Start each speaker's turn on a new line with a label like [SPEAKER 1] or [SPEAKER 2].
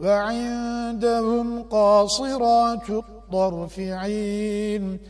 [SPEAKER 1] وعندهم قاصرات الطرف عين.